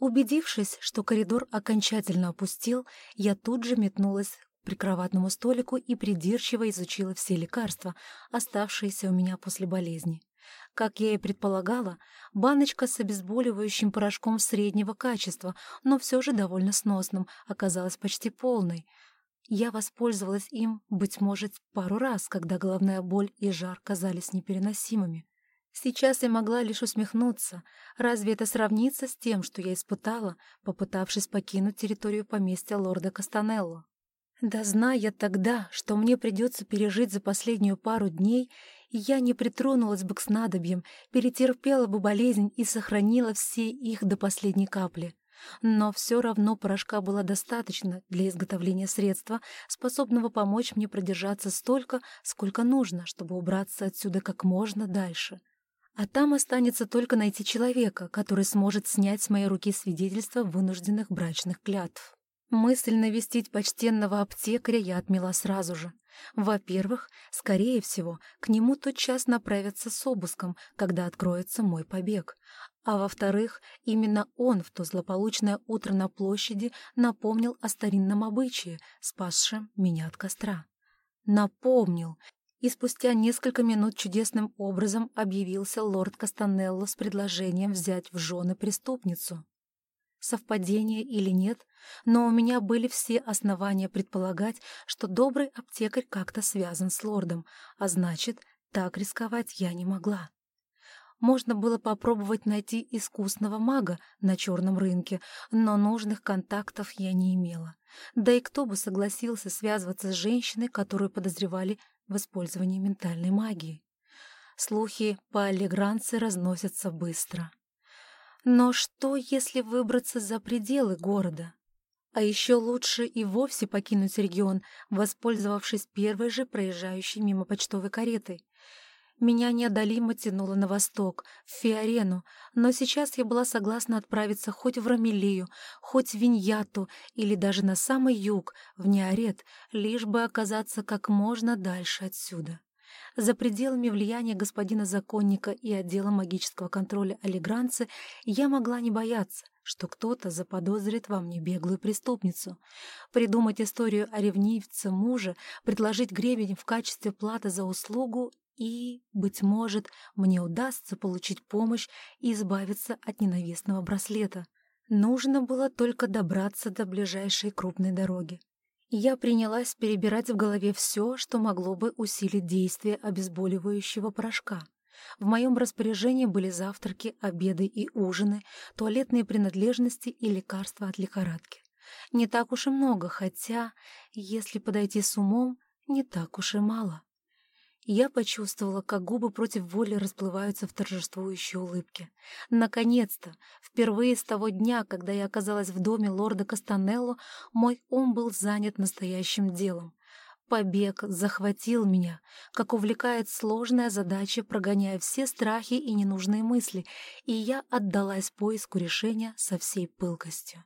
Убедившись, что коридор окончательно опустил, я тут же метнулась к прикроватному столику и придирчиво изучила все лекарства, оставшиеся у меня после болезни. Как я и предполагала, баночка с обезболивающим порошком среднего качества, но все же довольно сносным, оказалась почти полной. Я воспользовалась им, быть может, пару раз, когда головная боль и жар казались непереносимыми. Сейчас я могла лишь усмехнуться. Разве это сравнится с тем, что я испытала, попытавшись покинуть территорию поместья лорда Кастанелло? Да зная тогда, что мне придется пережить за последнюю пару дней, я не притронулась бы к снадобьям, перетерпела бы болезнь и сохранила все их до последней капли. Но все равно порошка было достаточно для изготовления средства, способного помочь мне продержаться столько, сколько нужно, чтобы убраться отсюда как можно дальше. А там останется только найти человека, который сможет снять с моей руки свидетельство вынужденных брачных клятв. Мысль навестить почтенного аптекаря я отмела сразу же. Во-первых, скорее всего, к нему тотчас направятся с обыском, когда откроется мой побег. А во-вторых, именно он в то злополучное утро на площади напомнил о старинном обычае, спасшем меня от костра. Напомнил, и спустя несколько минут чудесным образом объявился лорд Кастанелло с предложением взять в жены преступницу. Совпадение или нет, но у меня были все основания предполагать, что добрый аптекарь как-то связан с лордом, а значит, так рисковать я не могла. Можно было попробовать найти искусного мага на черном рынке, но нужных контактов я не имела. Да и кто бы согласился связываться с женщиной, которую подозревали в использовании ментальной магии? Слухи по Аллегранце разносятся быстро. Но что, если выбраться за пределы города? А еще лучше и вовсе покинуть регион, воспользовавшись первой же проезжающей мимо почтовой каретой. Меня неодолимо тянуло на восток, в Фиорену, но сейчас я была согласна отправиться хоть в Рамелию, хоть в Виньяту или даже на самый юг, в Неорет, лишь бы оказаться как можно дальше отсюда. За пределами влияния господина законника и отдела магического контроля Алигранцы я могла не бояться, что кто-то заподозрит во мне беглую преступницу. Придумать историю о ревнивце мужа, предложить гребень в качестве платы за услугу и, быть может, мне удастся получить помощь и избавиться от ненавистного браслета. Нужно было только добраться до ближайшей крупной дороги. Я принялась перебирать в голове все, что могло бы усилить действие обезболивающего порошка. В моем распоряжении были завтраки, обеды и ужины, туалетные принадлежности и лекарства от лихорадки. Не так уж и много, хотя, если подойти с умом, не так уж и мало. Я почувствовала, как губы против воли расплываются в торжествующей улыбке. Наконец-то, впервые с того дня, когда я оказалась в доме лорда Кастанелло, мой ум был занят настоящим делом. Побег захватил меня, как увлекает сложная задача, прогоняя все страхи и ненужные мысли, и я отдалась поиску решения со всей пылкостью.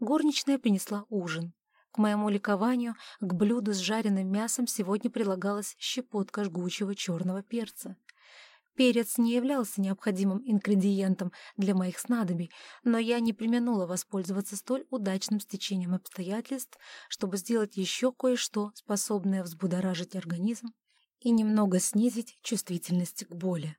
Горничная принесла ужин. К моему ликованию к блюду с жареным мясом сегодня прилагалась щепотка жгучего черного перца. Перец не являлся необходимым ингредиентом для моих снадобий, но я не применула воспользоваться столь удачным стечением обстоятельств, чтобы сделать еще кое-что, способное взбудоражить организм и немного снизить чувствительность к боли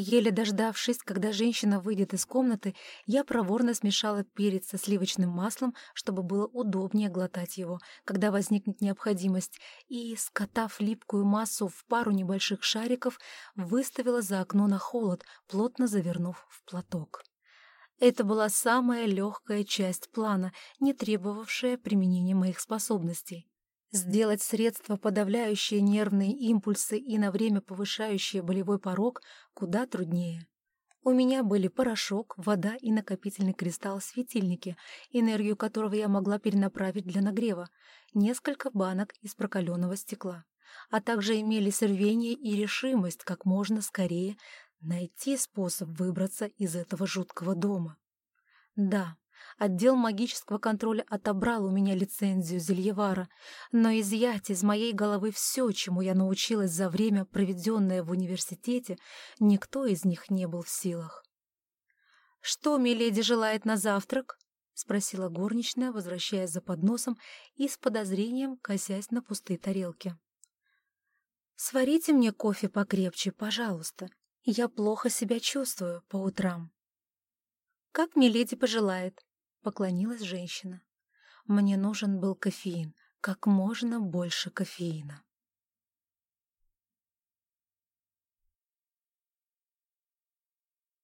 еле дождавшись, когда женщина выйдет из комнаты, я проворно смешала перец со сливочным маслом, чтобы было удобнее глотать его, когда возникнет необходимость, и, скотав липкую массу в пару небольших шариков, выставила за окно на холод, плотно завернув в платок. Это была самая легкая часть плана, не требовавшая применения моих способностей. Сделать средство, подавляющее нервные импульсы и на время повышающее болевой порог, куда труднее. У меня были порошок, вода и накопительный кристалл светильники, энергию которого я могла перенаправить для нагрева, несколько банок из прокаленного стекла, а также имелись рвение и решимость как можно скорее найти способ выбраться из этого жуткого дома. Да, Отдел магического контроля отобрал у меня лицензию Зельевара, но изъять из моей головы все, чему я научилась за время, проведенное в университете, никто из них не был в силах. «Что миледи желает на завтрак?» — спросила горничная, возвращаясь за подносом и с подозрением косясь на пустые тарелки. «Сварите мне кофе покрепче, пожалуйста. Я плохо себя чувствую по утрам». «Как миледи пожелает», — поклонилась женщина. «Мне нужен был кофеин, как можно больше кофеина».